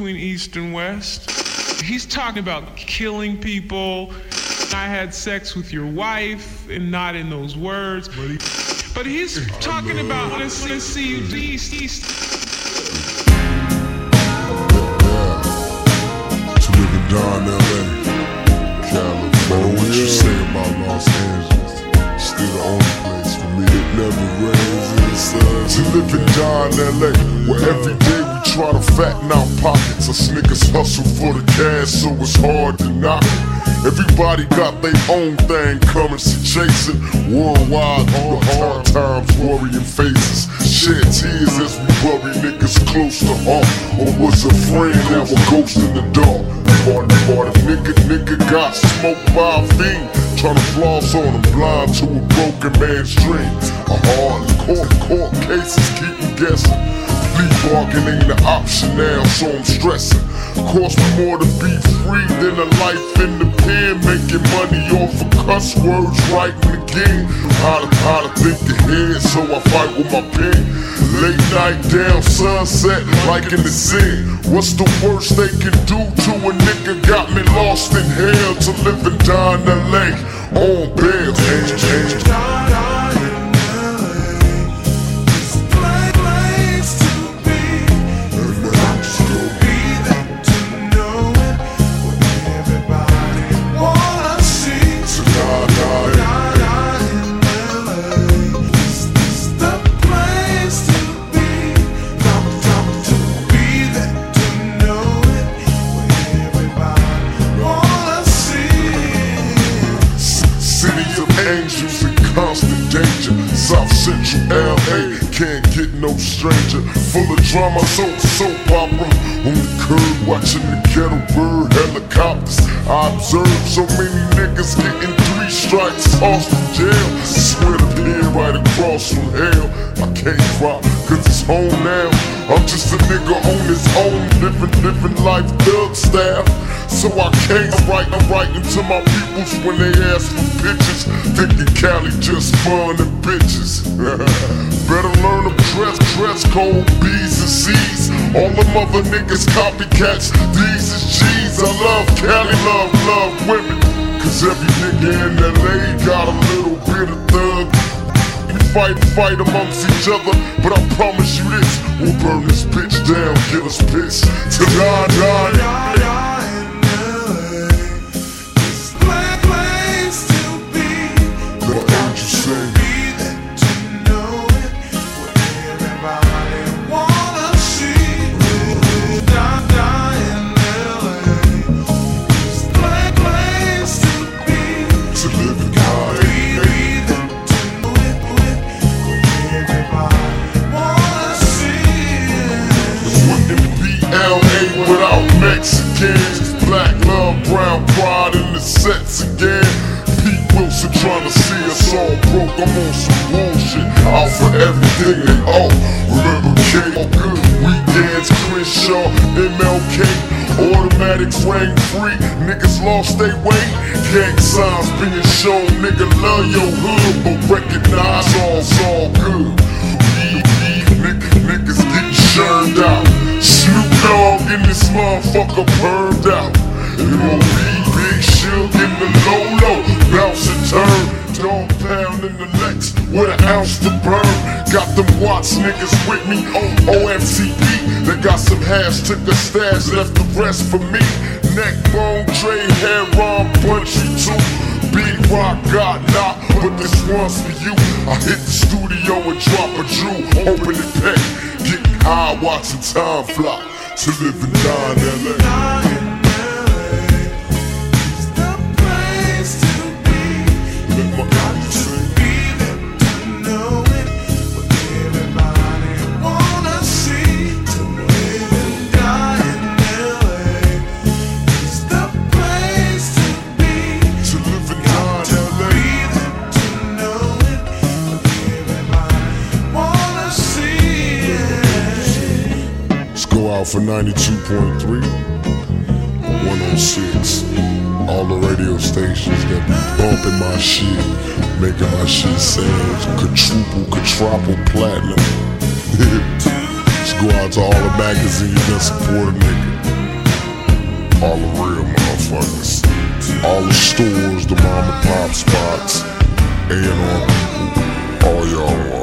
between East and West. He's talking about killing people. I had sex with your wife, and not in those words. But, but he's talking about let's, let's see East, East. To live in Don LA, California. What you say about Los Angeles? Still the only place for me. It never rains in the sun. To live in Don LA, where every day try to fatten our pockets. Us niggas hustle for the cash, so it's hard to knock it. Everybody got their own thing, currency chasing. Worldwide, through the hard times, worrying faces. Shed tears as we bury niggas close to home. Or was a friend that was ghost in the dark. Party, party, nigga, nigga got smoked by a fiend. Tryna floss on him, blind to a broken man's dream. A hard court, court cases keep him guessing. Plea ain't an option now, so I'm stressing. Cost me more to be free than a life in the pen. Making money off of cuss words, writing again. How to, how to think ahead, so I fight with my pen. Late night down, sunset, like in the sin. What's the worst they can do to a nigga? Got me lost in hell to live and die in LA on bail. Constant danger. South Central LA can't get no stranger. Full of drama, so soap opera. On the curb, watching the ghetto bird helicopters. I observe so many niggas getting three strikes, tossed from jail. Swear to be right across from hell. I can't cry, cause it's home now. I'm just a nigga on his own, living, living life thug style. So I can't write, I'm writing to my peoples when they ask for pictures. Thinking Cali just fun and bitches. Better learn to dress, dress code, B's and C's. All the mother niggas copycats, these is G's. I love Cali, love, love women. Cause every nigga in LA got a little bit of thug. Fight, fight amongst each other, but I promise you this, we'll burn this bitch down, get us pissed. To die, die. What ain't you say? To live all broke. I'm on some bullshit. Out for everything they owe. Remember K, good weekends, Crenshaw, MLK. Automatics rang free. Niggas lost their way. Gang signs being shown. Nigga love your hood, but recognize all's all good. We, we, nigga, niggas getting churned out. Snoop Dogg in this motherfucker burned out. M.O.B. Big Shug in the low-low, bounce and turn. Pound in the Lex with an ounce to burn. Got them Watts niggas with me oh, on OFTB. They got some hash, took a stash, left the rest for me. Neck bone, Dre, hair on, punchy too. Big rock got knock, but this one's for you. I hit the studio and drop a jewel, open the pack, getting high, watching time fly. To live and die in LA. off of 92.3 or 106. All the radio stations that be bumping my shit, making my shit sound quadruple, quadruple platinum. Just go out to all the magazines that support a nigga. All the real motherfuckers. All the stores, the mom and pop spots, and all, people, all y'all